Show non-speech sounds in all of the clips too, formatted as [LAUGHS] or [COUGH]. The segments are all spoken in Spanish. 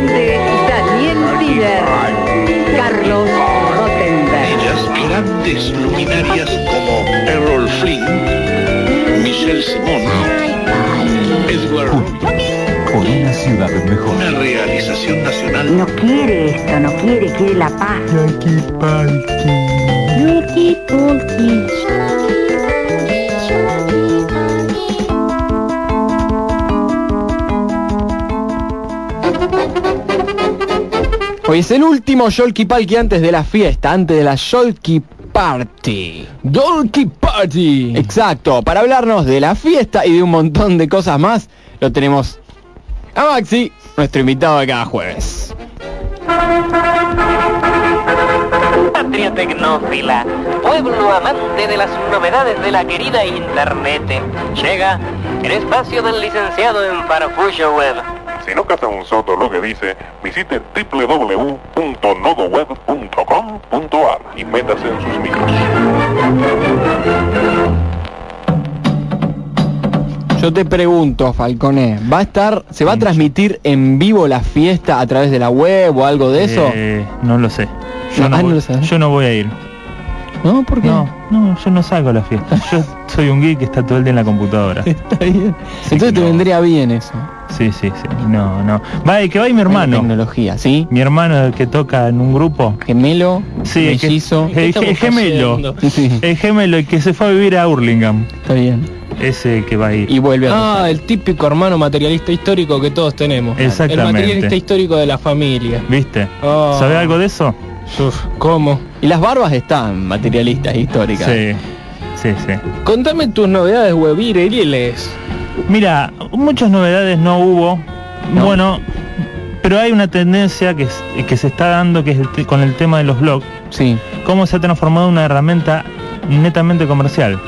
dirección de Daniel Tiner, Carlos Rottenberg. Ellas, grandes luminarias como Errol Flynn, Michelle Simon, Edward Por una ciudad mejor. una realización nacional No quiere esto, no quiere, quiere la paz. Hoy es el último Yolki Palki antes de la fiesta, antes de la Yolki Party. Yolki Party. Exacto, para hablarnos de la fiesta y de un montón de cosas más, lo tenemos a Maxi, nuestro invitado de cada jueves. Patria tecnófila, pueblo amante de las novedades de la querida Internet. Llega el espacio del licenciado en Farfullo Web. Si no capta un soto lo que dice, visite www.nodoweb.com.ar y métase en sus micros. Yo te pregunto, Falcone, ¿va a estar, se va a transmitir en vivo la fiesta a través de la web o algo de eso? Eh, no lo sé. Yo No, no, ah, no voy, lo sabes. yo no voy a ir. ¿No? ¿Por qué? No, no, yo no salgo a la fiesta. Yo soy un geek que está todo el día en la computadora. [LAUGHS] Está bien. Entonces te no. vendría bien eso. Sí, sí, sí. No, no. Va, que va y mi hermano. Tecnología, ¿sí? Mi hermano que toca en un grupo. Gemelo, Sí, el que- el, el gemelo. [LAUGHS] Sí, El gemelo el que se fue a vivir a Hurlingham. está bien. Ese que va a ir. Y vuelve a Ah, el típico hermano materialista histórico que todos tenemos. El Exactamente. materialista histórico de la familia. ¿Viste? Oh. ¿Sabés algo de eso? Uf, ¿Cómo? Y las barbas están materialistas históricas. Sí. Sí, sí. Contame tus novedades webiriles. Mira, muchas novedades no hubo. No. Bueno, pero hay una tendencia que, es- que se está dando que es el con el tema de los blogs. Sí. Cómo se ha transformado en una herramienta netamente comercial.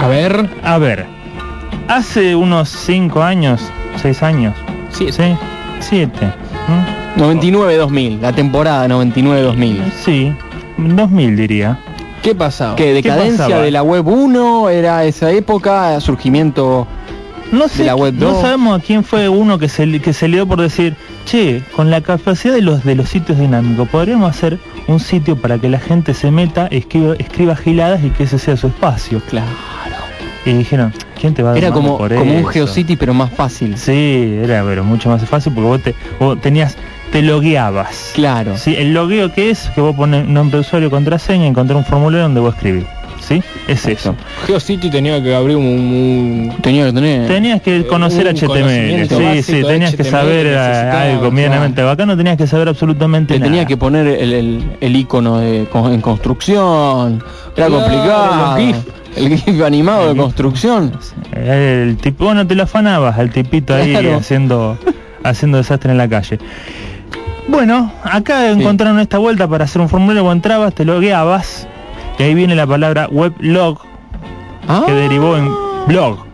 A ver. A ver, hace unos 5 años, 6 años, Sí, ¿sí? 7. 99-2000, la temporada 99-2000. Sí, 2000 diría. ¿Qué pasaba? ¿Qué decadencia pasaba? de la web 1 era esa época? ¿Surgimiento? No sé, la web no 2. sabemos a quién fue uno que se, que se lió por decir, che, con la capacidad de los de los sitios dinámicos, podríamos hacer un sitio para que la gente se meta, escriba, escriba giladas y que ese sea su espacio. Claro. Y dijeron, ¿quién te va a Era como, por como un eso?". GeoCity pero más fácil. Sí, era pero mucho más fácil porque vos, te, vos tenías, te logueabas. Claro. Sí, el logueo que es que vos pones nombre de usuario, contraseña, y encontrar un formulario donde vos escribir. ¿Sí? Es eso. GeoCity tenía que abrir un... un- Tenía que tener... Tenías que conocer HTML, sí, sí, tenías que saber algo medianamente bacano, tenías que saber absolutamente Te nada. tenía que poner el, el, el icono de, con- en construcción. Era Claro, complicado. GIF. El GIF animado El de construcción. El tipo, bueno, te lo afanabas al tipito ahí Claro. haciendo haciendo desastre en la calle. Bueno, acá encontraron esta vuelta para hacer un formulario, vos entrabas, te logueabas, y ahí viene la palabra weblog, Ah, que derivó en blog.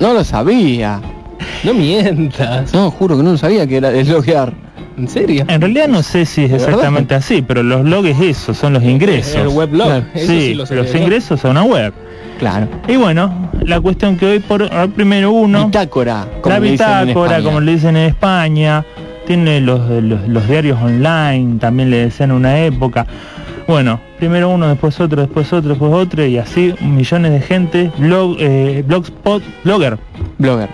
No lo sabía. No mientas. No, juro que no lo sabía que era desloguear. ¿En serio? En realidad no sé si es exactamente así, pero los logs es eso, son los ingresos. El weblog. Claro. Sí, sí lo los ingresos a una web. Claro. Y bueno, la cuestión que hoy por hoy primero uno, Bitácora. como la le dicen en bitácora, como le dicen en España, tiene los, los, los diarios online, también le decían una época. Bueno, primero uno, después otro, después otro, después otro, y así millones de gente, blog, eh, blogspot, blogger, Blogger.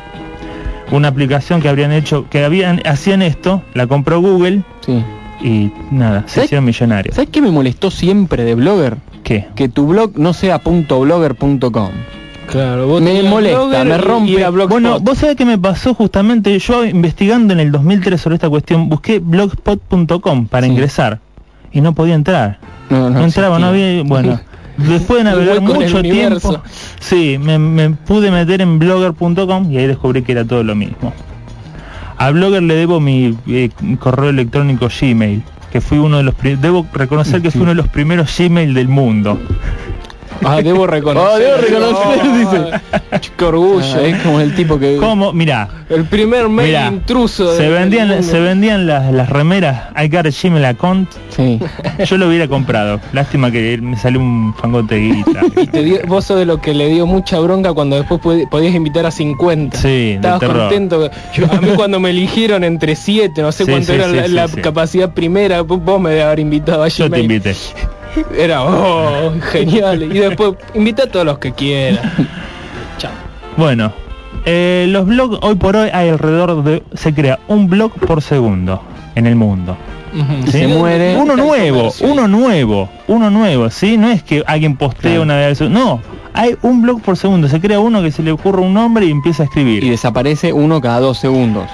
una aplicación que habrían hecho, que habían, hacían esto, la compró Google Sí. y nada, se ¿Sabes- hicieron millonarios. ¿Sabes qué me molestó siempre de Blogger? ¿Qué? Que tu blog no sea .blogger.com. Claro, vos Me molesta, me rompe. Bueno, vos sabés qué me pasó justamente, yo investigando en el 2003 sobre esta cuestión, busqué blogspot.com para Sí. ingresar y no podía entrar. No, No, entraba, no había, bueno, [LAUGHS] después de navegar mucho tiempo, sí, me, me pude meter en blogger.com y ahí descubrí que era todo lo mismo. A Blogger le debo mi eh, correo electrónico Gmail, que fui uno de los debo reconocer que fui uno de los primeros Gmail del mundo. Ah, debo reconocer. Oh, debo [LAUGHS] reconocer, No, dice. Qué orgullo. Ah, es como el tipo que... ¿Cómo? Mirá, El primer mail Mirá, intruso. de- se vendían, se vendían las, las remeras I got a Gmail account. Sí. [LAUGHS] Yo lo hubiera comprado. Lástima que me salió un fangote de guita. [LAUGHS] Te dio- vos sos de lo que le dio mucha bronca cuando después pod- podías invitar a 50. Sí, de Estabas terror. contento. Yo- a mí cuando me eligieron entre 7, no sé Sí, cuánto sí, era sí, la, sí, la sí. capacidad primera, vos me debes haber invitado a Yo te invité. Era, oh, genial. Y después, invita a todos los que quieran. [LAUGHS] Chao. Bueno, eh, los blogs hoy por hoy hay alrededor de... Se crea un blog por segundo en el mundo. Se muere. Uno nuevo, [LAUGHS] uno nuevo, uno nuevo, ¿sí? No es que alguien postea Claro. una vez, no, hay un blog por segundo, se crea uno que se le ocurre un nombre y empieza a escribir. Y desaparece uno cada dos segundos.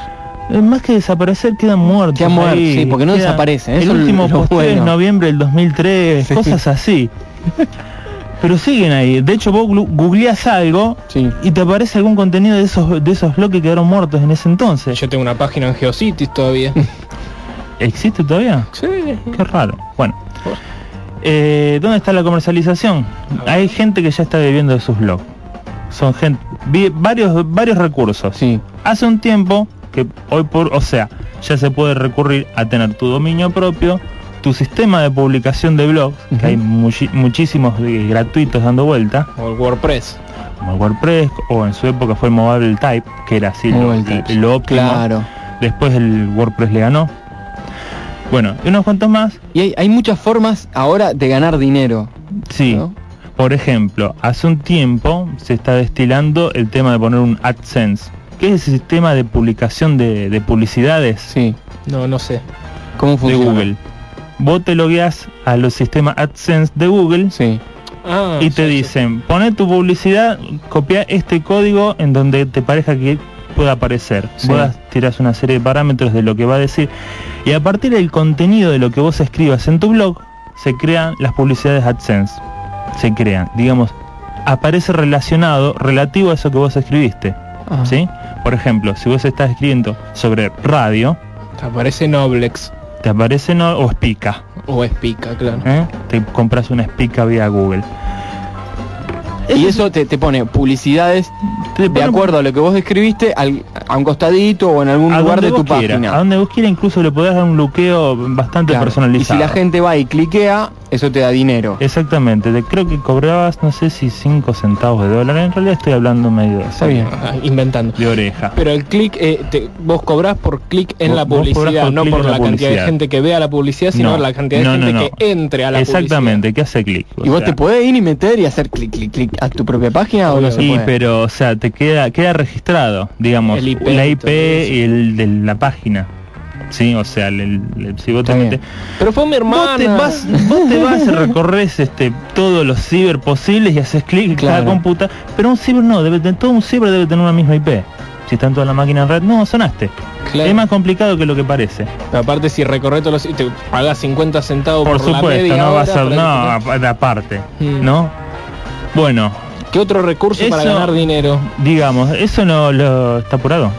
Eh, Más que desaparecer quedan muertos. Quedan sí, porque no Queda- desaparecen, El eso es último posteo es bueno. noviembre del 2003, Sí. cosas así. [LAUGHS] Pero siguen ahí. De hecho, vos googleás algo Sí. y te aparece algún contenido de esos de esos blogs que quedaron muertos en ese entonces. Yo tengo una página en Geocities todavía. [LAUGHS] ¿Existe todavía? sí. Qué raro. Bueno. Eh, ¿Dónde está la comercialización? Hay gente que ya está viviendo de sus blogs. Son gente, vi- varios, varios recursos. Sí. Hace un tiempo que hoy por, o sea, ya se puede recurrir a tener tu dominio propio, tu sistema de publicación de blogs, que hay muchísimos eh, gratuitos dando vuelta, O el WordPress. como el WordPress o en su época fue el Mobile Type, que era así lo, lo óptimo. Claro. Después el WordPress le ganó. Bueno, y unos cuantos más. Y hay, hay muchas formas ahora de ganar dinero. Sí. ¿no? Por ejemplo, hace un tiempo se está destilando el tema de poner un AdSense, que es el sistema de publicación de, de publicidades Sí. No, no sé. ¿Cómo de funciona? Google. Vos te logueas a los sistemas AdSense de Google Sí. Ah, y te sí, sí. dicen, pone tu publicidad, copia este código en donde te parezca que pueda aparecer. Sí. Vos tiras una serie de parámetros de lo que va a decir y a partir del contenido de lo que vos escribas en tu blog, se crean las publicidades AdSense. Se crean, digamos, aparece relacionado, relativo a eso que vos escribiste. Ah. ¿Sí? Por ejemplo, si vos estás escribiendo sobre radio, Te aparece Noblex. te aparece no, o Spica. O Espica, claro. ¿eh? Te compras una Spica vía Google. Y eso te, te pone publicidades Te de acuerdo a lo que vos escribiste al- a un costadito o en algún lugar de tu vos quieras, página. A donde vos quieras incluso le podés dar un luqueo bastante Claro. Y personalizado. si la gente va y cliquea, eso te da dinero. Exactamente, te- creo que cobrabas, no sé si 5 centavos de dólar, en realidad estoy hablando medio Está bien. [LAUGHS] Inventando. de oreja. Pero el clic, eh, te- vos cobrás por clic en Vos- la publicidad, por no por la la cantidad de publicidad. gente que vea la publicidad, sino No, la cantidad de no, no, gente no. que entre a la Exactamente, que hace clic. Y vos te podés ir y meter y hacer clic, clic, clic a tu propia página o no se Sí, puede? pero o sea, te queda queda registrado, digamos, El IP la y IP y el de la página. Sí, o sea, el, el- si vos te metes Pero fue mi hermana. Vos te vas, vos te vas y recorres este todos los ciber posibles y haces clic en cada computadora, pero un ciber no, debe tener todo un ciber debe tener una misma IP. Si están toda la máquina en red, no, sonaste. Claro. Es más complicado que lo que parece. Aparte si recorres todos los... te pagás 50 centavos Por, por, la supuesto, media no va a hora ser, no, para- apa- aparte, Mm. ¿no? Bueno, ¿Qué otro recurso para ganar dinero? digamos, eso no lo está apurado.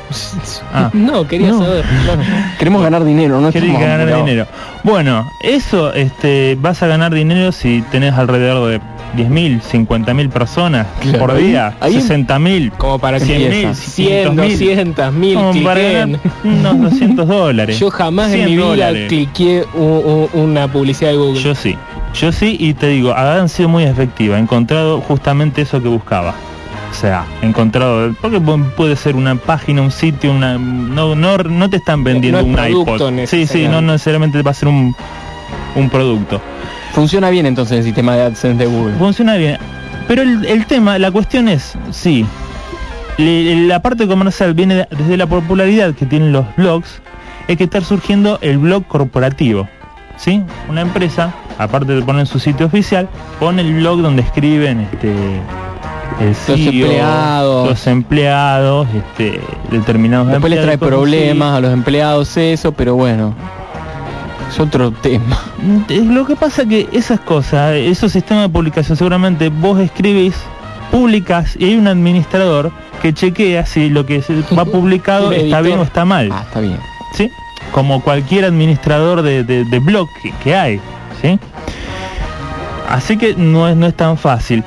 Ah. [LAUGHS] No, quería No. saber. claro. Queremos ganar dinero, no Querés ganar dinero. Bueno, eso este vas a ganar dinero si tenés alrededor de 10.000, 50.000 personas Claro. por día, ahí- 60.000, Como para que 100.000, 100, 500.000. 200, 1000 como para ganar unos 200 dólares. Yo jamás en 100 mi vida dólares. cliqué u- u- una publicidad de Google. Yo sí, yo sí y te digo, han sido muy efectivas, he encontrado justamente eso que buscaba. O sea, encontrado, porque pu- puede ser una página, un sitio, una no no no te están vendiendo No un iPod. Sí, sí, no necesariamente. necesariamente va a ser un un producto. Funciona bien entonces el sistema de AdSense de Google. Funciona bien. Pero el, el tema, la cuestión es, sí, le- la parte comercial viene de- desde la popularidad que tienen los blogs, es que está surgiendo el blog corporativo. ¿Sí? Una empresa, aparte de poner su sitio oficial, pone el blog donde escriben este el Los CEO, empleados. los empleados, este, determinados Después les trae problemas a los empleados eso, pero bueno. Es otro tema. Eh, Lo que pasa que esas cosas, esos sistemas de publicación, seguramente vos escribís, publicas y hay un administrador que chequea si lo que va [LAUGHS] publicado está bien o está mal. Ah, está bien. ¿sí? Como cualquier administrador de, de- de blog que, que hay, ¿sí? Así que no es, no es tan fácil.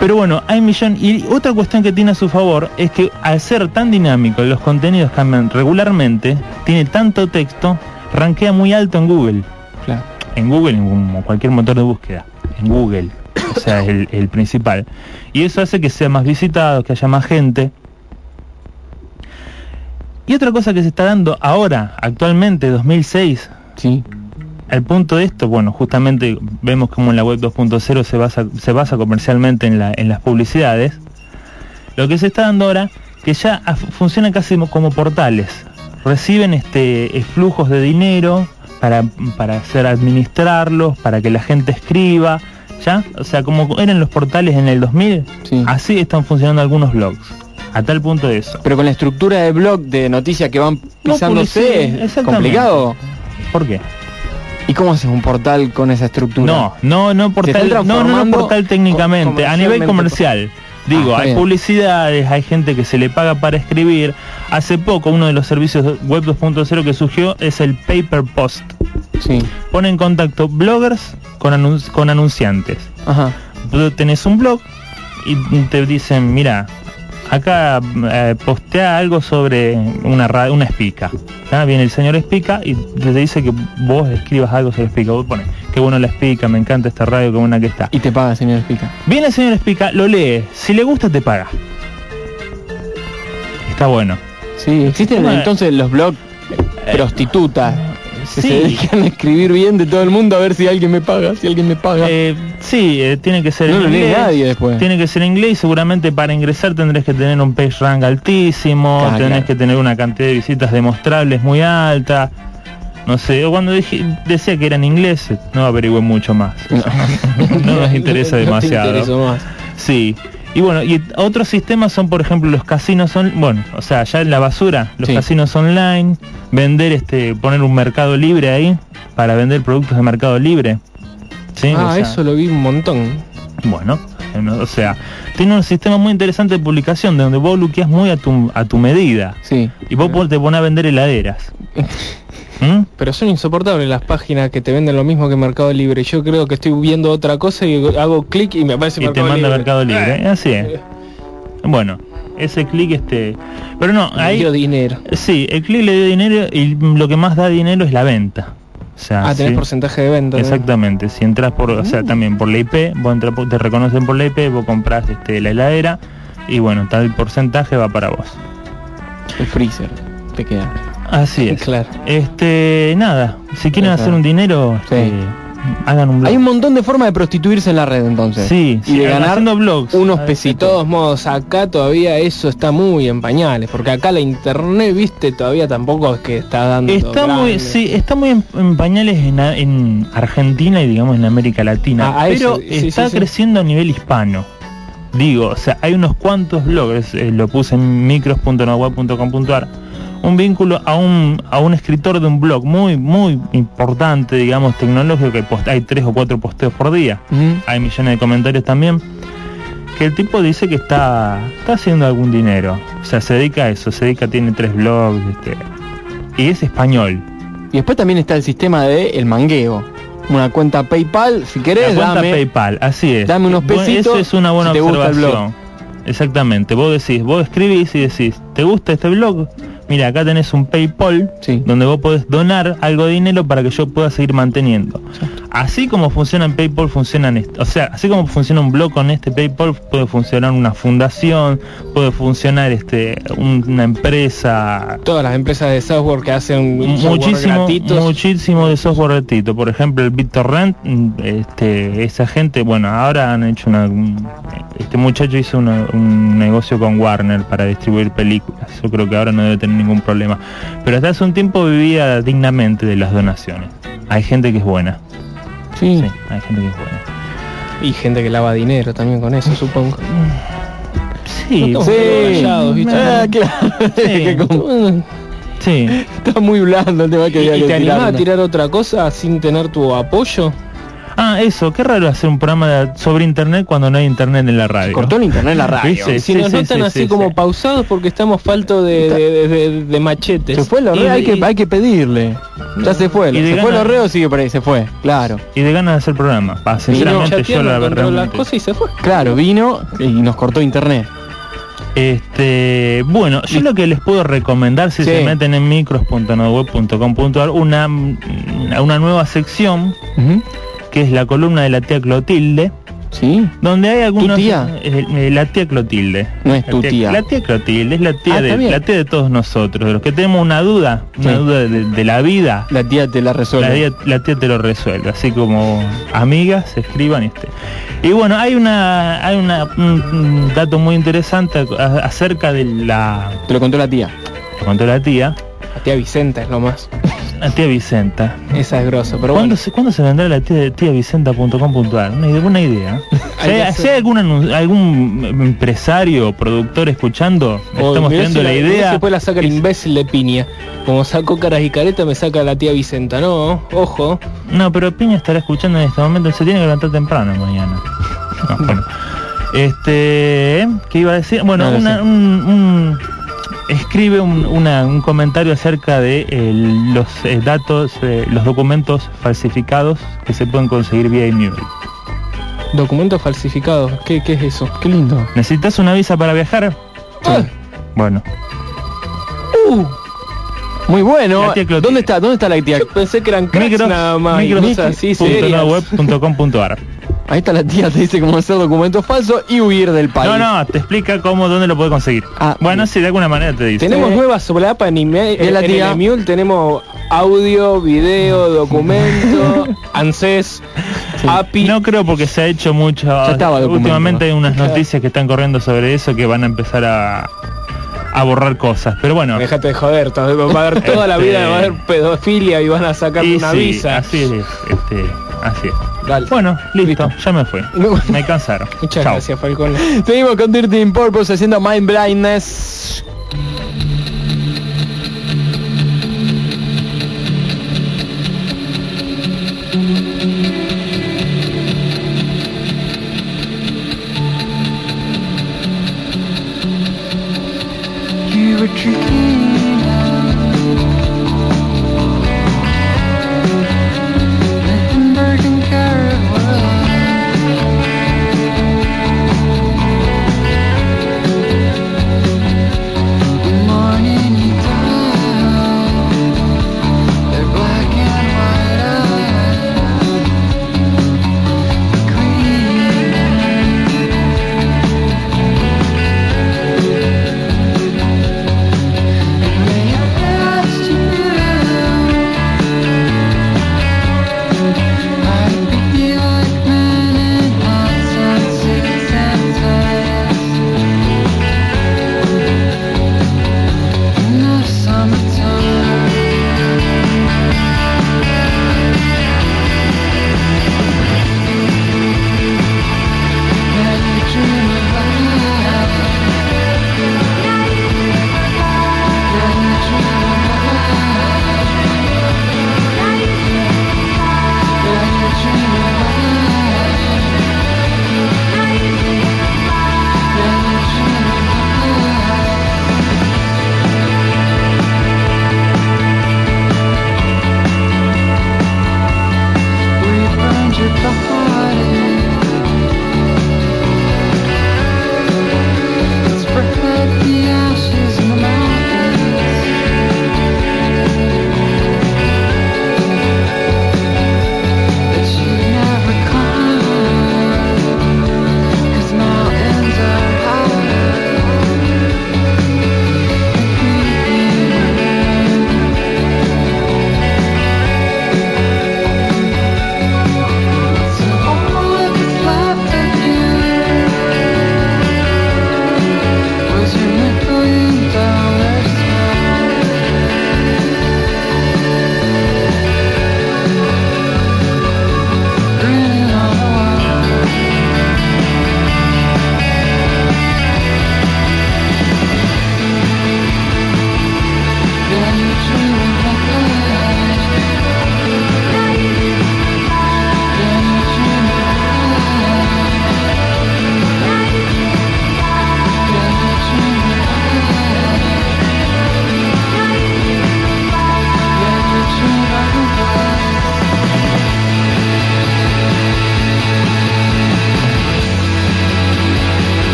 Pero bueno, hay millón. Y otra cuestión que tiene a su favor es que al ser tan dinámico, los contenidos cambian regularmente, tiene tanto texto, rankea muy alto en Google. Claro. En Google, como cualquier motor de búsqueda. En Google. O sea, es el, el principal. Y eso hace que sea más visitado, que haya más gente. Y otra cosa que se está dando ahora, actualmente, 2006, Sí. al punto de esto, bueno, justamente vemos como en la web 2.0 se basa, se basa comercialmente en, la, en las publicidades. Lo que se está dando ahora, que ya af- funciona casi mo- como portales. Reciben este eh, flujos de dinero para, para hacer administrarlos, para que la gente escriba, ¿ya? O sea, como eran los portales en el 2000, Sí. así están funcionando algunos blogs. A tal punto de eso. Pero con la estructura de blog de noticias que van No, pisándose publicidad, es complicado. ¿Por qué? ¿Y cómo haces un portal con esa estructura? No, no, no portal, no, no, no portal técnicamente, a nivel comercial. Digo, Ah, hay bien. publicidades, hay gente que se le paga para escribir. Hace poco uno de los servicios web 2.0 que surgió es el Paper Post. Sí. Pone en contacto bloggers con, anun- con anunciantes. Ajá. Tú tenés un blog y te dicen, mira, acá eh, postea algo sobre una una espica. ¿tá? Viene el señor espica y te dice que vos escribas algo sobre espica. Vos pones, qué bueno la espica, me encanta esta radio, qué buena que está. Y te paga, señor Pica. Viene el señor espica, lo lee, si le gusta te paga. Está bueno. Sí, existen Bueno. entonces los blogs prostitutas que sí. se dedican a escribir bien de todo el mundo a ver si alguien me paga, si alguien me paga. Eh, sí, eh, tiene que ser no en lo lee inglés. nadie después. Tiene que ser en inglés y seguramente para ingresar tendrés que tener un page rank altísimo, Claro, tenés claro. que tener una cantidad de visitas demostrables muy alta. No sé, o cuando dije, decía que era en inglés, no averigüé mucho más. no [LAUGHS] nos [LAUGHS] interesa demasiado. más. Sí. Y bueno, y otros sistemas son, por ejemplo, los casinos son, bueno, o sea, ya en la basura, los Sí. casinos online, vender este, poner un mercado libre ahí para vender productos de mercado libre. ¿Sí? Ah, O sea, eso lo vi un montón. bueno, no, o sea, tiene un sistema muy interesante de publicación de donde vos luqueas muy a tu, a tu medida. Sí. Y vos te pones a vender heladeras. [LAUGHS] ¿Mm? Pero son insoportables las páginas que te venden lo mismo que Mercado Libre. Yo creo que estoy viendo otra cosa y hago clic y me aparece Y te Mercado manda Libre. Mercado Libre. Eh, Así es. Bueno, ese clic este... Pero no, ahí... dio dinero. Sí, el clic le dio dinero y lo que más da dinero es la venta. O sea, Ah, tenés sí. porcentaje de venta. ¿no? Exactamente, si entras por, o sea, también por la IP, vos entras te reconocen por la IP, vos compras este, la heladera y bueno, tal porcentaje va para vos. El freezer. Te queda. Así es. Claro. Este, nada, si quieren hacer un dinero, Sí. este, hagan un blog. Hay un montón de formas de prostituirse en la red entonces. Sí, y sí, de ganar blogs. unos Ah, De pesitos. todos modos, acá todavía eso está muy en pañales, porque acá la internet, viste, todavía tampoco es que está dando. Está muy, grande. sí, está muy en, en pañales en, Argentina y digamos en América Latina, Ah, pero eso, sí, está sí, creciendo a nivel hispano. Digo, o sea, hay unos cuantos blogs, eh, lo puse en micros.noweb.com.ar, un vínculo a un, a un escritor de un blog muy, muy importante, digamos, tecnológico, que hay tres o cuatro posteos por día. Hay millones de comentarios también que el tipo dice que está está haciendo algún dinero o sea se dedica a eso se dedica tiene tres blogs este, y es español Y después también está el sistema de el mangueo. Una cuenta PayPal, si la querés, cuenta dame. PayPal así es dame unos pesitos eso es una buena si te gusta el blog. observación exactamente vos decís vos escribís y decís ¿te gusta este blog? Mira acá tenés un PayPal Sí. donde vos podés donar algo de dinero para que yo pueda seguir manteniendo. Así como funciona en PayPal, funcionan o sea, así como funciona un blog con este PayPal, puede funcionar una fundación, puede funcionar este un- una empresa. Todas las empresas de software que hacen muchísimo muchísimo de software gratuito. Por ejemplo el BitTorrent mm, este esa gente bueno ahora han hecho una un- este muchacho hizo una- un negocio con Warner para distribuir películas. Yo creo que ahora no debe tener ningún problema. Pero hasta hace un tiempo vivía dignamente de las donaciones. Hay gente que es buena Sí. sí hay gente que buena Y gente que lava dinero también con eso, supongo. sí No Sí. estamos rayados, ¿viste? Ah, claro. [LAUGHS] Sí Está muy blando el tema que ¿Y, y te animás a tirar otra cosa sin tener tu apoyo? Ah, eso, qué raro hacer un programa de- sobre internet cuando no hay internet en la radio. Cortó el internet en la [LAUGHS] radio. ¿Viste? Si Sí, nos sí, notan sí, así sí, como sí. pausados porque estamos falto de, de, de- de machetes. Se fue el Y- orreo, hay y- que, hay que pedirle. Ya se fue. Y Se fue el orreo, sigue por ahí, se fue. Claro. Y de ganas de hacer programa. Pa, Vino sinceramente yo la las realmente- cosas y se fue. Claro, vino y nos cortó internet. Este, bueno, yo lo que les puedo recomendar si Sí. se meten en micros.nodweb.com.ar una una nueva sección. Que es la columna de la tía Clotilde, ¿Sí? donde hay algunos tía? eh, eh, la tía Clotilde. No es La tu tía. La tía Clotilde es la tía Ah, de bien. la tía de todos nosotros, de los que tenemos una duda, una duda de, de la vida. La tía te la resuelve. La tía, la tía te lo resuelve, así como amigas escriban este. Y bueno, hay una hay una, un, dato muy interesante acerca de la Te lo contó la tía. lo contó la tía, La tía Vicenta es lo más. [LAUGHS] la tía Vicenta. Esa es grosa, pero ¿Cuándo bueno. se, ¿Cuándo se vendrá la tía, tía Vicenta.com.ar? Una, idea- una idea. [LAUGHS] Si Hay que hay, si hay algún, algún empresario, productor escuchando, estamos teniendo si la si idea. después la saca el imbécil de Piña. Como sacó caras y careta, me saca la tía Vicenta. No, ojo. No, pero Piña estará escuchando en este momento, se tiene que levantar temprano mañana. No, [LAUGHS] bueno. Este, ¿qué iba a decir? Bueno, No una- un- escribe un, una- un comentario acerca de eh, los eh, datos, eh, los documentos falsificados que se pueden conseguir vía email. Documentos falsificados. ¿Qué, qué es eso? Qué lindo. ¿Necesitas una visa para viajar? Ah, Bueno, Muy bueno. La tía Clotilde. ¿Dónde está? ¿Dónde está la tía? yo pensé que eran cracks micros, nada más. micros así, punto. [LAUGHS] Ahí está la tía, te dice cómo hacer documentos falsos y huir del país. No, no, te explica cómo, dónde lo puedes conseguir. Ah, bueno, sí, de alguna manera te dice. Tenemos Sí. nuevas solapa en email. ¿Y la en tía? el Emule tenemos audio, video, documento, [LAUGHS] ANSES, API. No creo porque se ha hecho mucho. estaba. Últimamente hay unas Claro. noticias que están corriendo sobre eso que van a empezar a, a borrar cosas. Pero bueno. Déjate de joder, va a haber toda la Este- vida, va a haber pedofilia y van a sacar una sí, visa. Así es, este, así es. Dale. Bueno, listo, ya me fui. Me cansaron. [LAUGHS] Muchas Chao. gracias, Falcón. [LAUGHS] Seguimos con Dirty in Purpose haciendo Mind Blindness. You were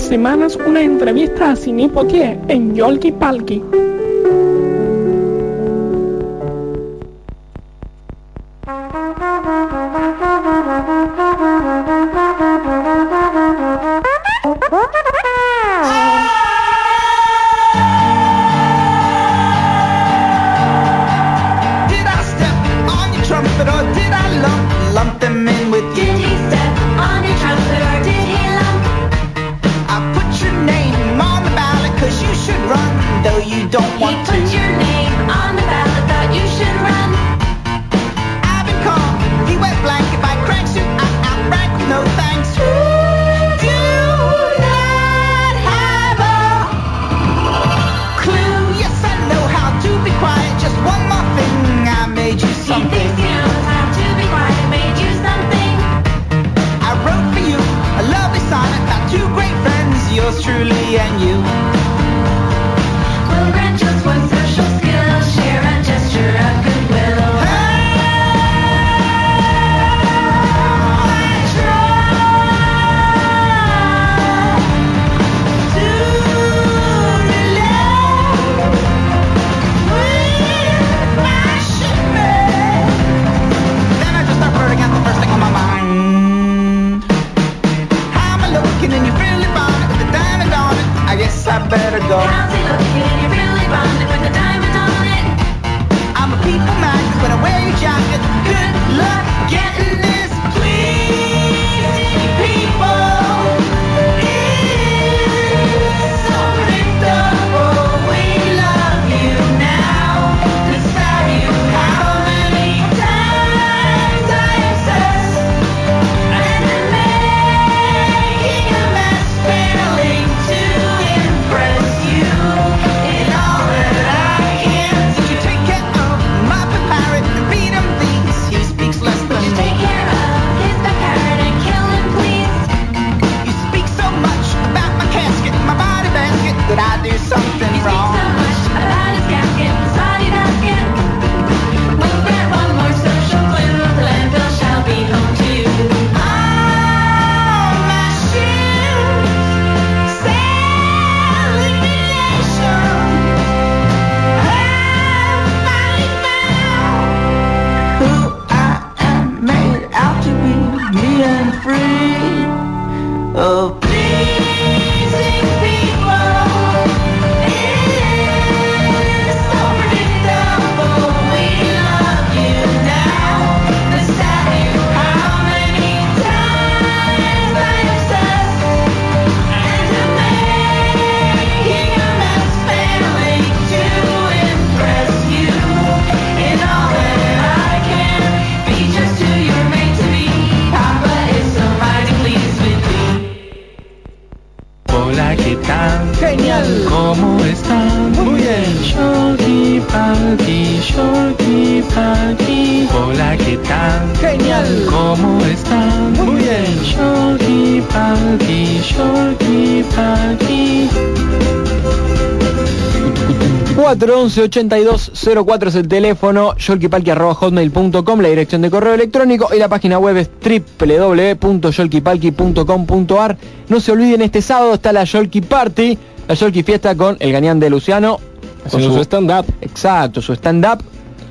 semanas una entrevista a Poitier en Yolki Palki. Better go. Party. Hola, ¿qué tal? Genial. ¿Cómo están? Muy bien. Shorty Party, Shorty Party. 411 82 04 es el teléfono, hotmail.com la dirección de correo electrónico y la página web es www.yolkipalki.com.ar. No se olviden, este sábado está la Yolki Party, la Yolki Fiesta con el Gañán de Luciano. Haciendo su stand-up. Exacto, su stand-up.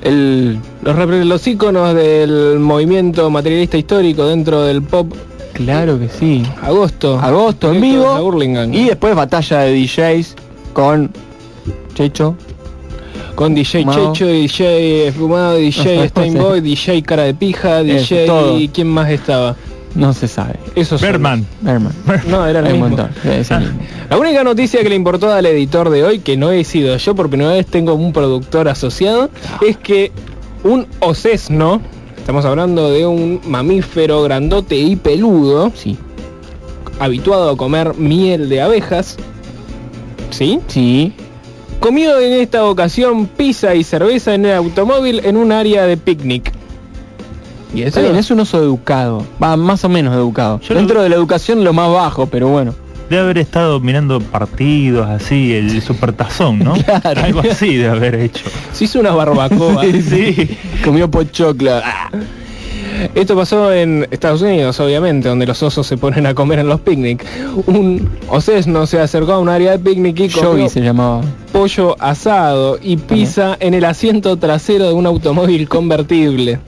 Los, los íconos del movimiento materialista histórico dentro del pop. Claro que sí. Agosto. Agosto en vivo. de. Y después batalla de DJs con Checho. Con DJ Fumado. Checho, DJ Fumado, DJ Steinboy, DJ Cara de Pija, Eso, DJ... todo. ¿Quién más estaba? No se sabe. Eso Berman. Berman. No, era el mismo. mismo. La única noticia que le importó al editor de hoy, que no he sido yo, por primera vez tengo un productor asociado, es que un ocesno, estamos hablando de un mamífero grandote y peludo, Sí. habituado a comer miel de abejas, ¿sí? Sí. Comió en esta ocasión pizza y cerveza en el automóvil en un área de picnic. Y Está eso bien, es un oso educado. Va, más o menos educado. Yo lo- Dentro de la educación lo más bajo, pero bueno. Debe haber estado mirando partidos así, el supertazón, ¿no? [LAUGHS] Claro. Algo así de haber hecho. [LAUGHS] se hizo una barbacoa. [LAUGHS] sí. Comió pochocla. Ah. Esto pasó en Estados Unidos, obviamente, donde los osos se ponen a comer en los picnic. Un osesno se acercó a un área de picnic y comió se llamaba. pollo asado y pizza en el asiento trasero de un automóvil convertible.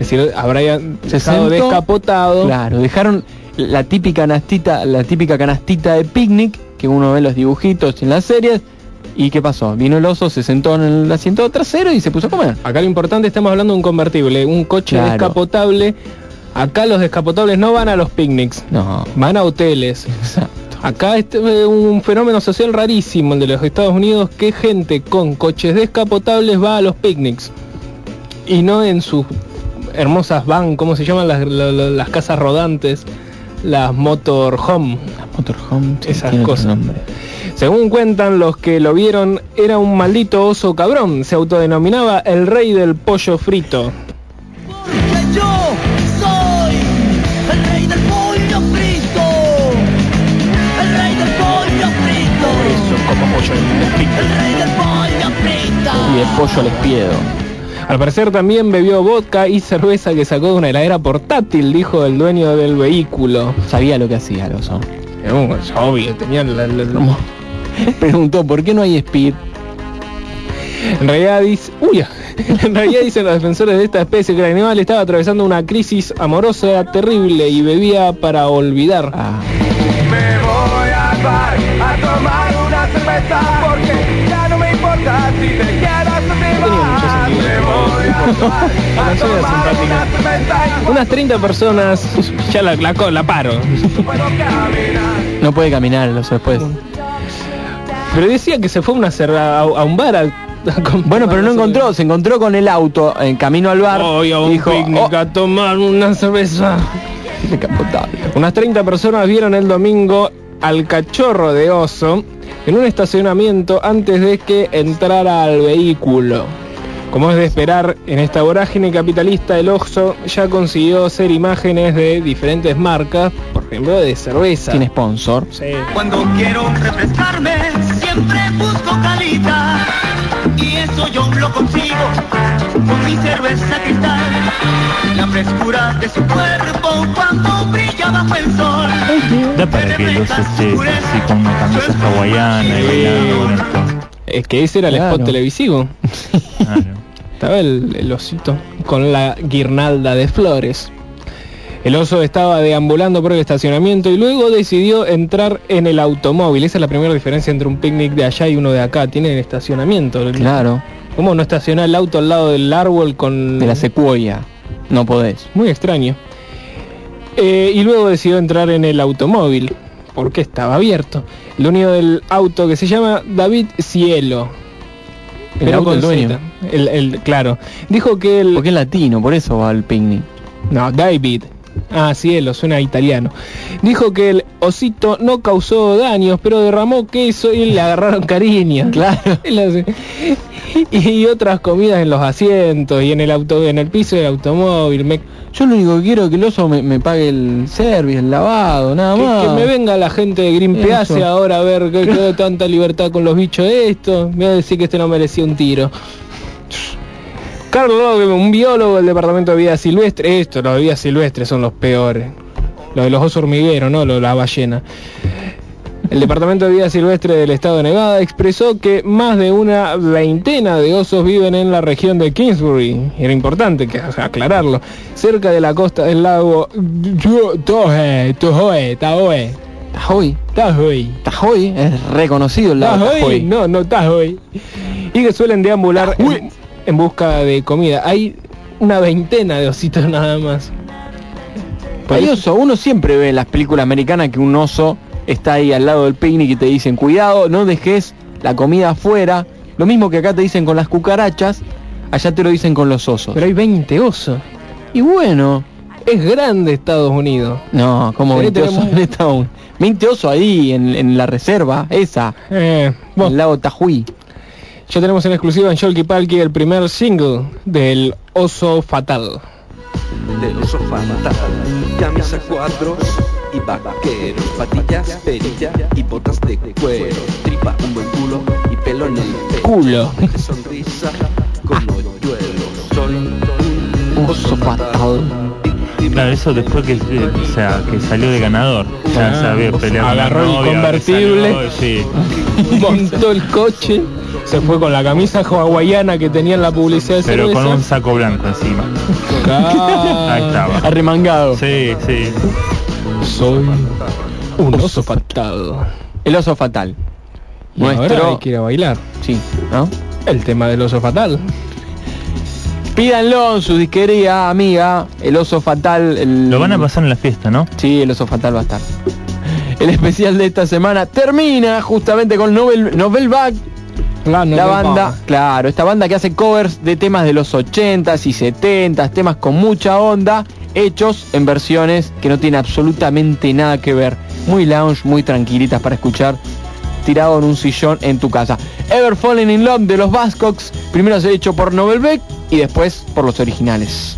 Es decir, habrá Se estado sentó, descapotado. Claro, dejaron la típica canastita, la típica canastita de picnic que uno ve en los dibujitos y en las series. ¿Y qué pasó? Vino el oso, se sentó en el asiento trasero y se puso a comer. Acá lo importante, estamos hablando de un convertible, un coche Claro. descapotable. Acá los descapotables no van a los picnics, No. van a hoteles. Acá este es un fenómeno social rarísimo, el de los Estados Unidos, que gente con coches descapotables va a los picnics. Y no en sus hermosas van, ¿cómo se llaman las, la- la- las casas rodantes? Las motorhome. Motorhome, sí, Esas cosas. Según cuentan los que lo vieron, era un maldito oso cabrón. Se autodenominaba el rey del pollo frito. Que yo soy el rey del pollo frito. El rey del pollo frito. El rey del pollo frito. Y de pollo al espiedo. Al parecer también bebió vodka y cerveza que sacó de una heladera portátil, dijo el dueño del vehículo. Sabía lo que hacía el oso. Eh, Es obvio, tenían la- la- la- Preguntó, ¿por qué no hay speed? En realidad dice, uy, [LAUGHS] en realidad dicen los defensores de esta especie que el animal estaba atravesando una crisis amorosa terrible y bebía para olvidar. Ah, Me voy al bar a tomar una cerveza porque ya no me importa si te Unas 30 personas, ya la, la, la paro. puedo caminar. no puede caminar el oso después. Pero decía que se fue a, una cerra- a, a un bar a, a com- Bueno, pero no encontró, se encontró con el auto en camino al bar. Voy a un y dijo, picnic a tomar una cerveza. "Oh, descapotable". Unas 30 personas vieron el domingo al cachorro de oso en un estacionamiento antes de que entrara al vehículo. Como es de esperar, en esta vorágine capitalista el oso ya consiguió hacer imágenes de diferentes marcas, por ejemplo de cerveza. Tiene sponsor. Sí. Cuando quiero refrescarme, siempre busco calita. Y eso yo lo consigo con mi cerveza cristal. La frescura de su cuerpo cuando brilla bajo el sol. Da para que los estés así con una camisa hawaiana y bailando. Es que ese era el Claro. spot televisivo. Claro. [LAUGHS] Estaba el, el osito con la guirnalda de flores. El oso estaba deambulando por el estacionamiento y luego decidió entrar en el automóvil. Esa es la primera diferencia entre un picnic de allá y uno de acá. Tienen estacionamiento. Claro, ¿Cómo no estacionar el auto al lado del árbol con... de la secuoya. No podés. Muy extraño. Eh, y luego decidió entrar en el automóvil, porque estaba abierto. El dueño del auto, que se llama David Cielo. El Pero con del dueño. El, el- claro. Dijo que el... Porque es latino, por eso va al picnic. No, David. Ah, Cielo, suena italiano. Dijo que el osito no causó daños, pero derramó queso y le agarraron cariño. [LAUGHS] Claro. Y otras comidas en los asientos y en el auto, en el piso del automóvil. Me Yo lo único que quiero es que el oso me, me pague el service, el lavado, nada Que, más. que me venga la gente de Greenpeace ahora a ver que [LAUGHS] quedó tanta libertad con los bichos esto. Me va a decir que este no merecía un tiro. [LAUGHS] Carlos Logue, un biólogo del Departamento de Vida Silvestre. Esto, los de vida silvestre son los peores. Los de los osos hormigueros, no de la ballena. El Departamento de Vida Silvestre del Estado de Nevada expresó que más de una veintena de osos viven en la región de Kingsbury. Era importante que aclararlo. Cerca de la costa del lago Toje, Tohoe, Tahoe. Tajoy. Tahoe. Tajoy es reconocido el lago Tahoe, no, no Tahoe. Y que suelen deambular en, en busca de comida. Hay una veintena de ositos nada más. Hay eso- oso, uno siempre ve en las películas americanas que un oso está ahí al lado del picnic y te dicen, cuidado, no dejes la comida afuera. Lo mismo que acá te dicen con las cucarachas, allá te lo dicen con los osos. Pero hay 20 osos. y bueno, Es grande Estados Unidos. no, como Sí, 20 osos en Estados Unidos. 20 osos ahí en, en la reserva, esa, Eh, bueno, el lago Tajuí. Ya tenemos en exclusiva en Sholky Palki el primer single del Oso Fatal. del oso fatal, camisa cuadros y vaqueros, patillas, perilla y botas de cuero, tripa, un buen culo y pelo en el pelo, Culo. sonrisa como hoyuelo, soy un Oso fatal. Claro, eso después que, o sea, que salió de ganador. Ya Ah, con la agarró el convertible. salió, sí. [LAUGHS] montó el coche, se fue con la camisa hawaiana que tenía en la publicidad de Pero con un saco blanco encima. Ah, [LAUGHS] Ahí estaba. Arremangado. Sí, sí. Soy un oso fatal. El oso fatal. Y ahora Nuestro... hay que ir a bailar. Sí, ¿no? El tema del oso fatal. Pídanlo en su disquería, amiga. El oso fatal. el- Lo van a pasar en la fiesta, ¿no? Sí, el oso fatal va a estar. El especial de esta semana termina justamente con Novel, Novelback, La, la banda, claro, esta banda que hace covers de temas de los 80s y 70s, temas con mucha onda, hechos en versiones que no tienen absolutamente nada que ver. Muy lounge, muy tranquilitas para escuchar, tirado en un sillón en tu casa. Ever Fallen in Love de los Bascocks, primero se ha hecho por Novelback y después por los originales.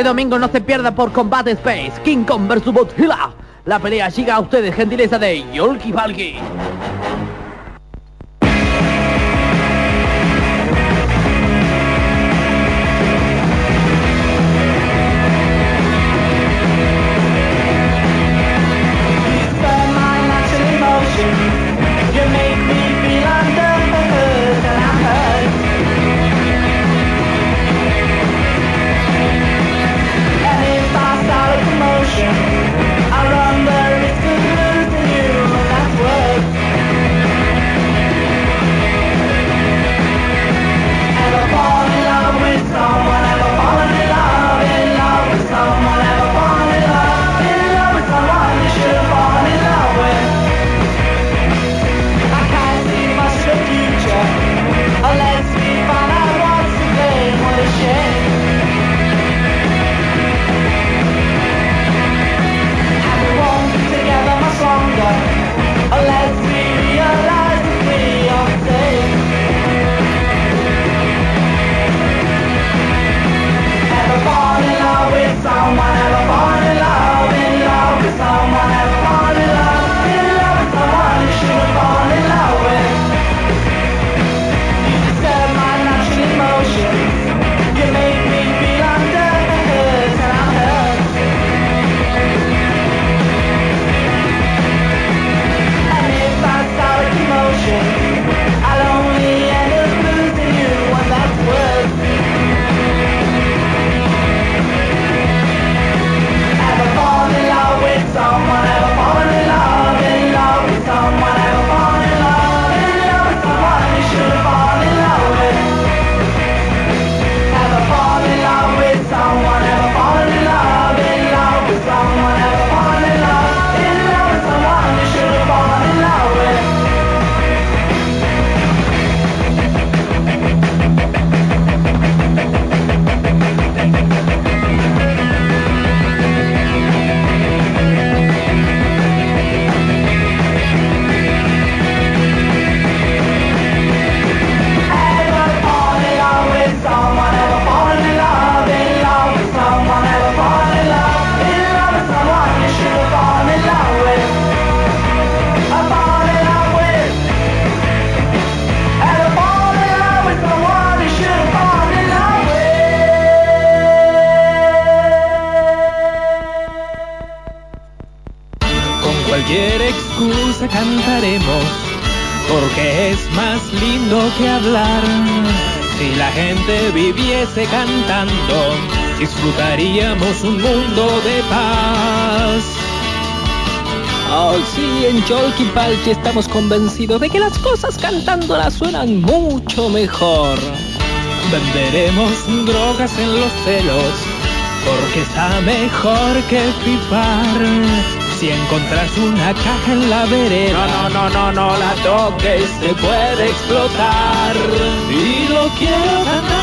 Este domingo no se pierda por Combate Space, King Kong vs Godzilla. La pelea llega a ustedes, gentileza de Yolki Palki. Viviese cantando, disfrutaríamos un mundo de paz. Oh, sí, en Yolki Palki estamos convencidos de que las cosas cantándolas suenan mucho mejor. Venderemos drogas en los celos, porque está mejor que pipar. Si encontras una caja en la vereda, no, no, no, no, no la toques, se puede explotar. Y lo quiero ganar.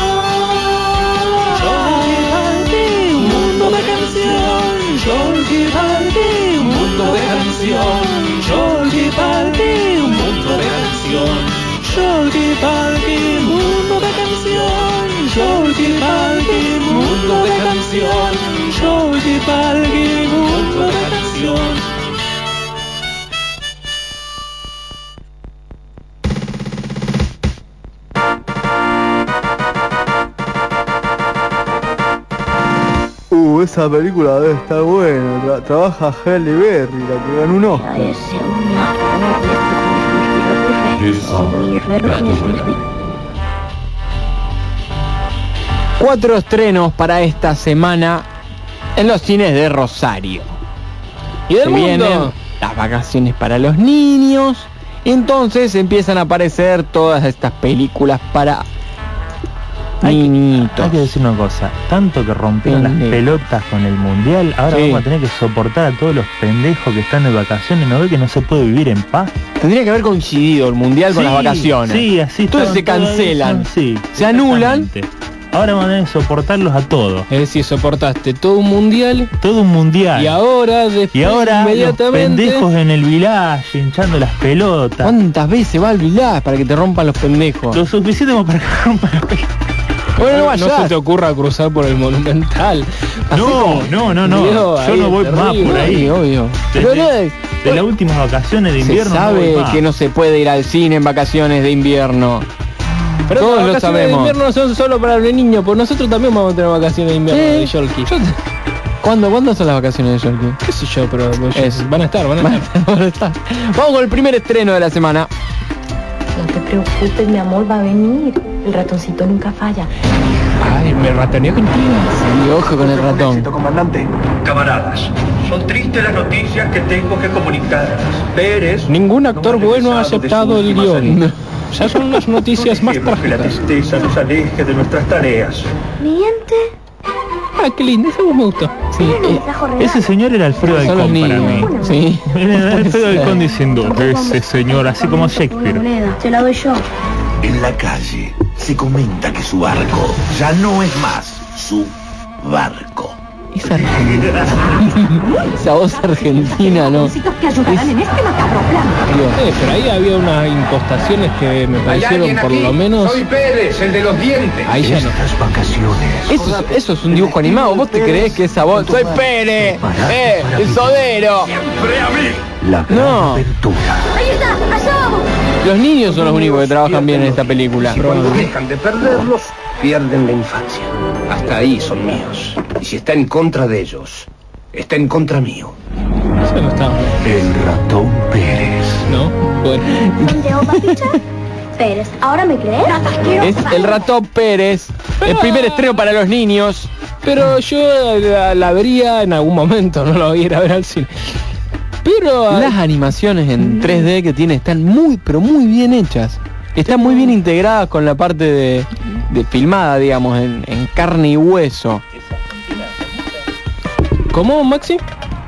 Canción. Yolki un mundo de canción. Yolki un mundo de canción. Yolki mundo de canción. Yolki mundo de canción. Esa película debe estar buena. Tra- trabaja Halle Berry, la que ganó un Oscar. Cuatro estrenos para esta semana en los cines de Rosario. Y del Se mundo. vienen las vacaciones para los niños. y Entonces empiezan a aparecer todas estas películas para Hay que decir una cosa, tanto que rompieron las pelotas con el mundial, ahora Sí. vamos a tener que soportar a todos los pendejos que están de vacaciones, ¿no ve que no se puede vivir en paz? Tendría que haber coincidido el mundial con las vacaciones. Sí, así Entonces se cancelan. sí, se anulan. Ahora vamos a soportarlos a todos. Es decir, soportaste todo un mundial Todo un mundial. y ahora, después, Y ahora los pendejos en el village hinchando las pelotas. ¿Cuántas veces va al Vilás para que te rompan los pendejos? Lo suficiente como para que rompan las pelotas. Bueno, no se te ocurra cruzar por el monumental. [LAUGHS] No, no, no, no. Yo ahí no voy más terrible. por ahí. Obvio, obvio. Pero de las últimas vacaciones de se invierno. no sabe voy más. que no se puede ir al cine en vacaciones de invierno. Pero Todos las lo vacaciones sabemos. de invierno son solo para los niños, pues nosotros también vamos a tener vacaciones de invierno Sí. de Yolki. ¿Cuándo, ¿Cuándo son las vacaciones de Yorkie? ¿Qué sé yo? Pero pues, Es- van a estar, van a estar. Vamos con el primer estreno de la semana. No te preocupes, mi amor, va a venir. El ratoncito nunca falla. Ay, me ratoneó contigo. Sí, ojo con el ratón. comandante. Camaradas, son tristes las noticias que tengo que comunicar. Pérez... Ningún actor bueno ha aceptado el guion. Ya son unas noticias [LAUGHS] más Dejemos que la trágicas. tristeza nos aleje de nuestras tareas. Miente. Ah, qué lindo, ese me gustó. Sí, no regalo. Ese señor era Alfredo Alcón para mí. Sí. Era [LAUGHS] Alfredo Alcón diciendo, ese señor, así como Shakespeare. te la doy yo. En la calle se comenta que su barco ya no es más su barco. Esa, [LAUGHS] esa voz argentina, ¿no? Que ayudarán en este macabro plan. Dios. Pero ahí había unas impostaciones que me parecieron por lo menos... Pérez, el de los dientes. Ahí ya no. Vacaciones. Eso, es- eso es un dibujo animado. ¿Vos te creés que esa voz? ¡Soy Pérez! ¡Eh! ¡El sodero! Siempre a mí. La gran No. aventura. Ahí está, allá. Los niños son los únicos que trabajan bien en esta película. Cuando dejan de perderlos, pierden la infancia. Hasta ahí son míos. Y si está en contra de ellos, está en contra mío. Eso no estaba. El ratón Pérez. ¿No? Bueno. Pérez, ¿ahora me crees? Es el ratón Pérez. El primer estreno para los niños. Pero yo la, la vería en algún momento, no la voy a ir a ver al cine. Pero Las animaciones en 3D que tiene están muy, pero muy bien hechas. Están muy bien integradas con la parte de, de filmada, digamos, en, en carne y hueso. ¿cómo, Maxi?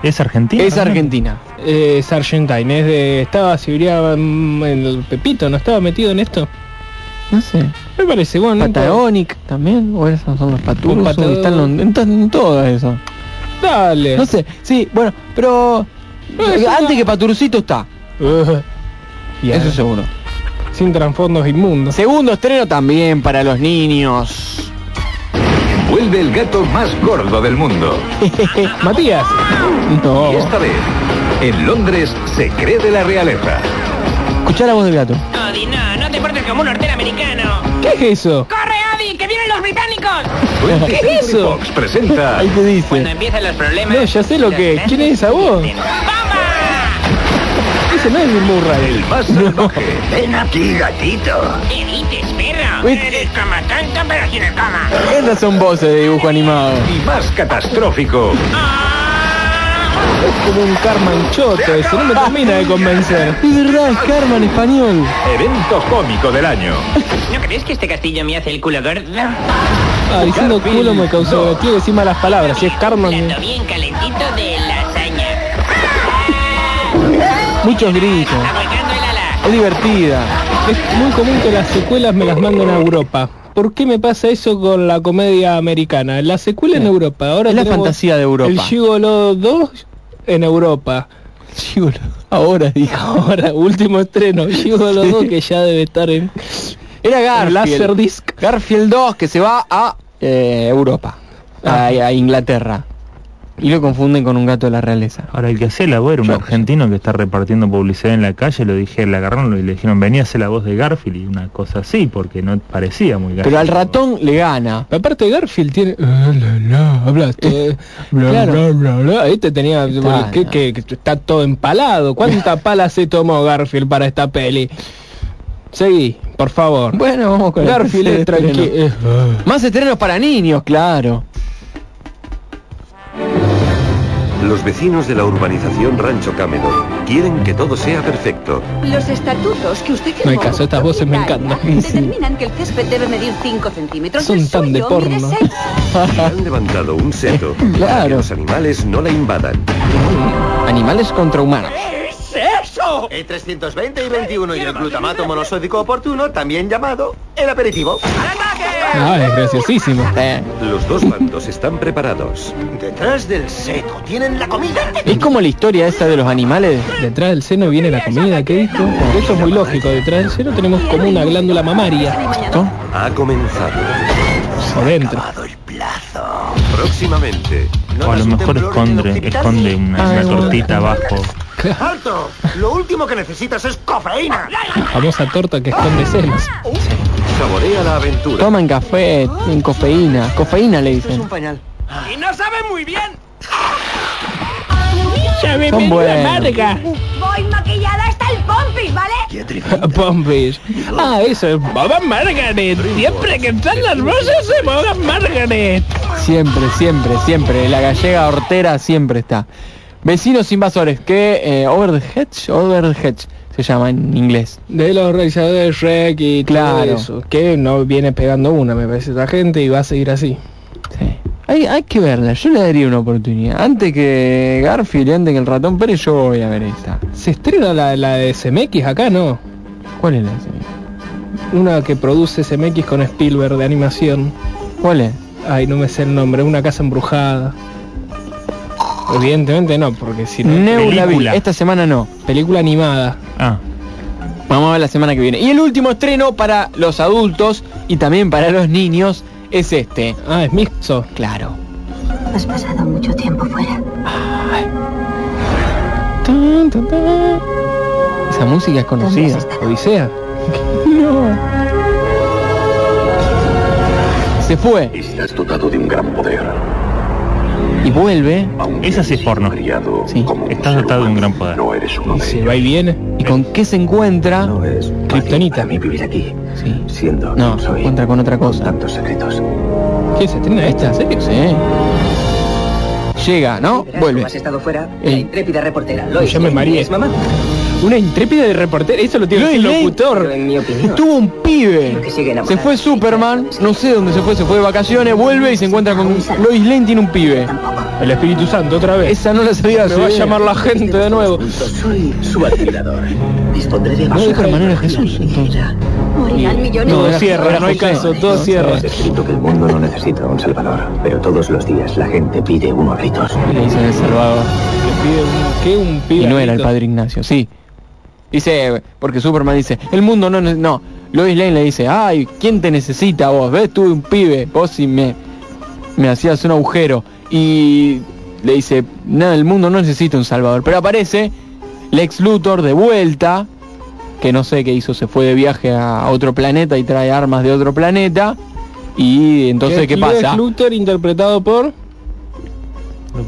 ¿Es Argentina? Es Argentina. Eh, Es Argentine, es de... Estaba, si hubiera mm, en el Pepito, ¿no estaba metido en esto? No sé. Me parece, bueno. Patagonic también, o esos son los paturos, están los- en todo eso. Dale. No sé, sí, bueno, pero antes que Paturucito está, Uh, ya. eso seguro. Sin trasfondos inmundos. Segundo estreno también para los niños. Vuelve el gato más gordo del mundo. [LAUGHS] Matías. No. Y esta vez, en Londres se cree de la realeza. Escuchá la voz del gato. Adi, no, no te portes como un norteamericano. ¿Qué es eso? ¡Corre, Adi, que vienen los británicos! ¿Qué es eso? Fox presenta Ahí te dice. Cuando empiezan los problemas... No, ya sé lo que- ¿quién es esa voz? Ese no es Bill Murray. El más salvaje. Ven aquí, gatito. ¿Qué dices, perro? Uy. Eres como tonto, pero sin el coma. Estas son voces de dibujo animado. Y más catastrófico. Es como un Carmen choto ese, no me termina de convencer. [LAUGHS] Es verdad, es español. Evento cómico del año. ¿No crees que este castillo me hace el culo gordo? Ah, diciendo culo me causó, quiero decir malas palabras, si es Carmen... Bien Muchos gritos. Es divertida. Es muy común que las secuelas me las manden a Europa. ¿Por qué me pasa eso con la comedia americana? La secuela en Europa, ahora Es la fantasía de Europa. El Gigolo 2 en Europa. Gigolo. Ahora dijo. Ahora, último estreno, Gigolo 2 que ya debe estar en... Era Garfield. Laserdisc. Garfield 2 que se va a eh, Europa. A, a Inglaterra. Y lo confunden con un gato de la realeza. Ahora, el que hacía la voz era un argentino que está repartiendo publicidad en la calle, lo dije, le agarraron y le dijeron, venía a hacer la voz de Garfield y una cosa así, porque no parecía muy Garfield. Pero al ratón le gana. Aparte Garfield tiene... Ah, la, la, habla esto, bla, Claro. bla, bla, bla. Este tenía... Está, que, que- que está todo empalado. ¿Cuánta [LAUGHS] pala se tomó Garfield para esta peli? Seguí, por favor. Bueno, vamos con el Garfield tranquilo. estreno. Más estrenos para niños, claro. Los vecinos de la urbanización Rancho Cameron quieren que todo sea perfecto. Los estatutos que usted No hay caso, estas voces me encantan. Determinan que el césped debe medir 5 centímetros. Son tan de suyo porno. [LAUGHS] han levantado un seto [LAUGHS] para que Claro. los animales no la invadan. Animales contra humanos. eso? El 320 y 21 y el glutamato monosódico oportuno, también llamado el aperitivo. Ah, es graciosísimo. Eh, Los dos bandos están preparados. Detrás del seto tienen la comida. Es como la historia esa de los animales. Detrás del seno viene la comida, ¿qué dijo? Porque eso es muy lógico. Detrás del seno tenemos como una glándula mamaria. Ha comenzado. O dentro. Próximamente. O a lo mejor esconde, esconde una, una tortita abajo. ¡Alto! Lo último que necesitas es cofeína. Famosa torta que esconde senos. Saborea la aventura. Toman café, en cofeína. Cofeína le dicen. pañal. Y no sabe muy bien. Ya me Son buenos. la marca. Voy maquillada hasta el pompis, ¿vale? [LAUGHS] Pompis. Ah, eso es Boba Margaret. Siempre que están las voces de Boba Margaret. Siempre, siempre, siempre. La gallega hortera siempre está. Vecinos invasores, que eh, Over the Se llama en inglés. De los realizadores de Shrek y Claro. todo eso. Que no viene pegando una, me parece, esta gente y va a seguir así. Sí. Hay, hay que verla, yo le daría una oportunidad. Antes que Garfield y antes que el ratón Pérez, yo voy a ver esta. ¿Se estrena la, la de SMX acá, no? ¿Cuál es la esa? Una que produce SMX con Spielberg de animación. ¿Cuál es? Ay, no me sé el nombre, una casa embrujada. Evidentemente no, porque si no... Nebula esta semana no. Película animada. Ah, Vamos a ver la semana que viene. Y el último estreno para los adultos y también para los niños es este. Ah, es mixto. Claro. Has pasado mucho tiempo fuera. Tun, tun, tun. Esa música es conocida. Odisea. [LAUGHS] Se fue Estás dotado de un gran poder. y vuelve. esa sí es porno. Criado Sí. Estás dotado de un gran poder. No eres uno Y de se ellos. va y viene. ¿Y con qué se encuentra? No es Kryptonita. mí vivir aquí, Sí. siendo No, soy, encuentra con otra cosa. tantos secretos. ¿Qué se estrena esta? ¿En serio? Sí. Llega, ¿no? Vuelve. has estado fuera? Eh. La intrépida reportera. Me llame María. ¿Es mamá? Una intrépida de reportero. Eso lo tiene que decir locutor. en mi opinión. Tuvo un Se fue Superman, no sé dónde se fue, se fue de vacaciones, vuelve y se encuentra con Lois Lane tiene un pibe. El Espíritu Santo, otra vez. Esa no la sabía Me va a llamar la gente de nuevo. Soy su admirador. Dispondré de No, era Jesús, Todo cierra, no hay caso, todo cierra. Es escrito que el mundo no necesita un salvador, pero todos los días la gente pide uno a gritos. Y le dicen el Salvador. Le pide un, ¿Qué? Un pibe. Y no era el padre Ignacio, sí. Dice, porque Superman dice, el mundo no, no. Lois Lane le dice, ay, ¿quién te necesita vos? ¿Ves? Tuve un pibe, vos y me, me hacías un agujero. Y le dice, nada, el mundo no necesita un salvador. Pero aparece Lex Luthor de vuelta, que no sé qué hizo, se fue de viaje a otro planeta y trae armas de otro planeta. Y entonces, ¿qué Lex pasa? Luthor interpretado por...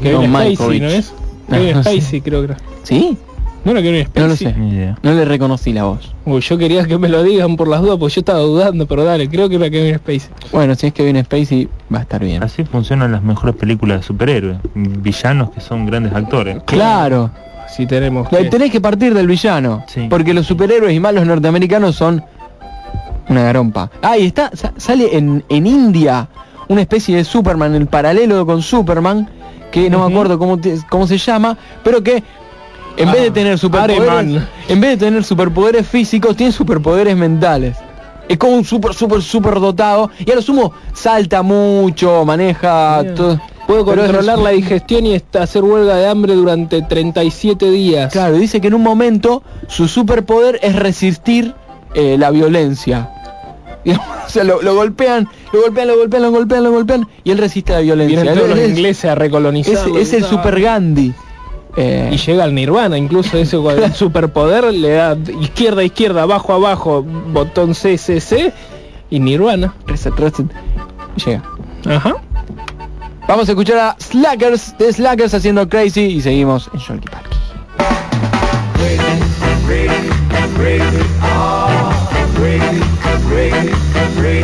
Kevin Spacey. ¿no es? Kevin [LAUGHS] no sé. Spacey, creo que era. ¿Sí? ¿No era Kevin Spacey? No lo sé. No le reconocí la voz. Uy, yo quería que me lo digan por las dudas, porque yo estaba dudando, pero dale, creo que era Kevin Spacey. Bueno, si es Kevin Spacey, va a estar bien. Así funcionan las mejores películas de superhéroes. Villanos que son grandes actores. Claro. Si tenemos Lo- Tenés que partir del villano. Porque los superhéroes y malos norteamericanos son una garompa. Ah, y está, sa- sale en, en India una especie de Superman, el paralelo con Superman, que no me acuerdo cómo, te- cómo se llama, pero que en vez de tener superpoderes, Areman. en vez de tener superpoderes físicos, tiene superpoderes mentales. Es como un super, super, super dotado y a lo sumo salta mucho, maneja todo. Es- controlar la digestión y hacer huelga de hambre durante 37 días. Claro, dice que en un momento su superpoder es resistir eh, la violencia. [LAUGHS] O sea, lo, lo golpean, lo golpean, lo golpean, lo golpean, lo golpean y él resiste la violencia. Vienen Él- todos los es- ingleses a recolonizarlo. es, es el super Gandhi. Eh, Y llega al nirvana, incluso ese superpoder le da izquierda, izquierda, abajo, abajo, botón C, C, C y nirvana. Reset, reset. Llega. Ajá. Vamos a escuchar a Slackers de Slackers haciendo Crazy y seguimos en Sholky Parky. Every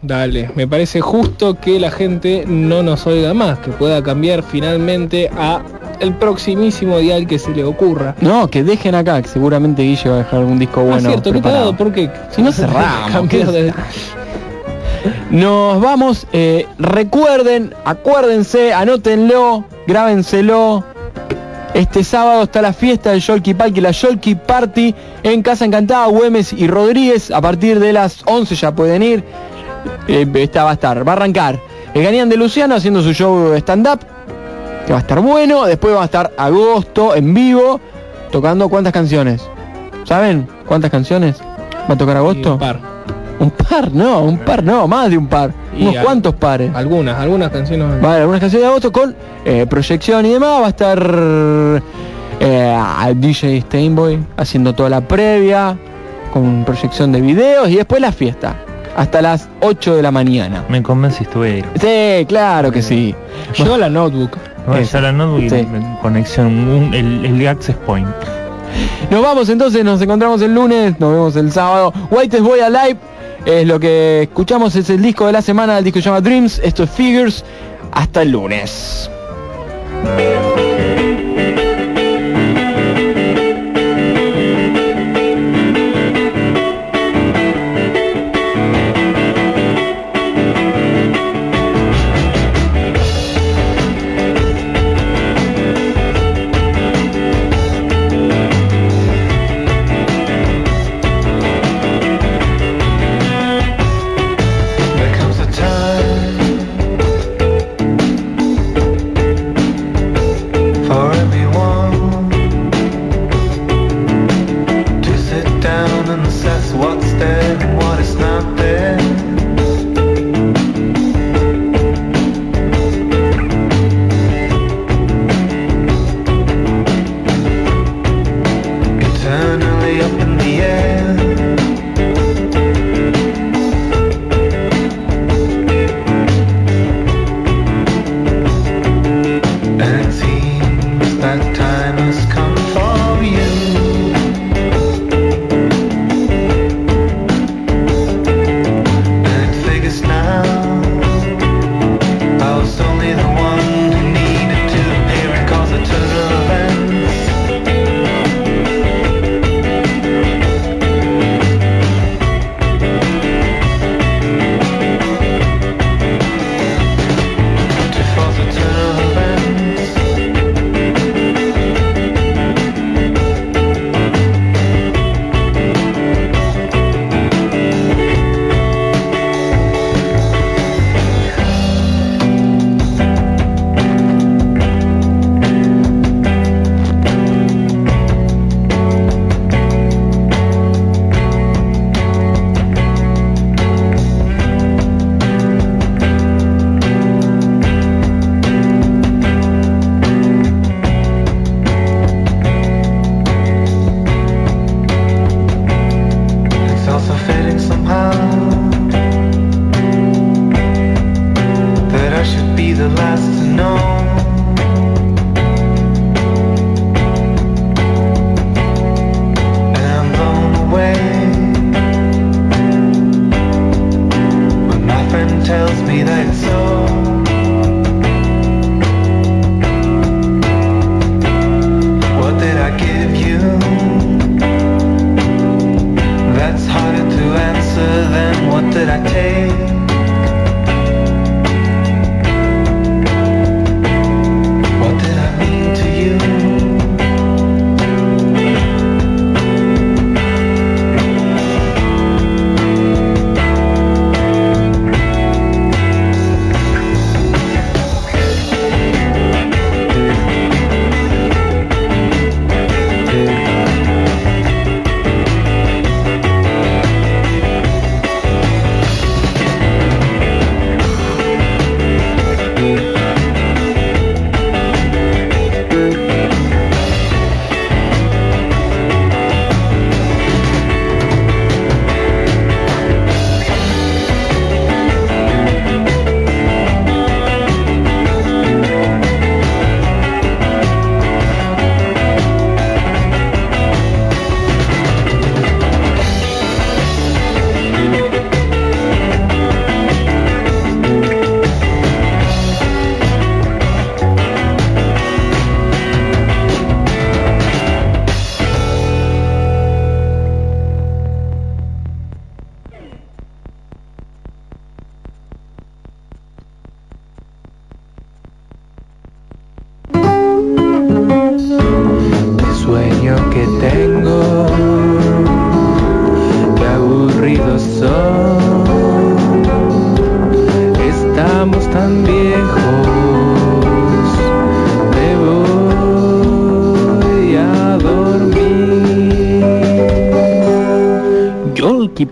Dale, me parece justo que la gente no nos oiga más, que pueda cambiar finalmente a el proximísimo dial que se le ocurra. No, que dejen acá, que seguramente Guille va a dejar un disco Ah, bueno. cierto, qué preparado. porque Si no cerramos. [LAUGHS] De- Nos vamos, eh, recuerden, acuérdense, anótenlo, grábenselo. Este sábado está la fiesta del Yolki Palki, la Yolki Party en Casa Encantada, Güemes y Rodríguez. A partir de las 11 ya pueden ir. Eh, esta va a estar, va a arrancar. El Ganian de Luciano haciendo su show stand-up, que va a estar bueno. Después va a estar Agosto en vivo, tocando cuántas canciones. ¿Saben cuántas canciones va a tocar Agosto? un par. Un par, no, un par no, más de un par. Y Unos al- cuantos pares. Algunas, algunas canciones. Va a haber algunas canciones de agosto con eh, proyección y demás. Va a estar eh, DJ Steinboy haciendo toda la previa con proyección de videos y después la fiesta. Hasta las 8 de la mañana. Me convenciste, voy a ir. Sí, claro que sí. Lleva la notebook. Voy a la notebook Sí. conexión, un- el, el access point. Nos vamos entonces, nos encontramos el lunes, nos vemos el sábado. White Boy Alive es lo que escuchamos, es el disco de la semana, el disco se llama Dreams, esto es Figures. Hasta el lunes.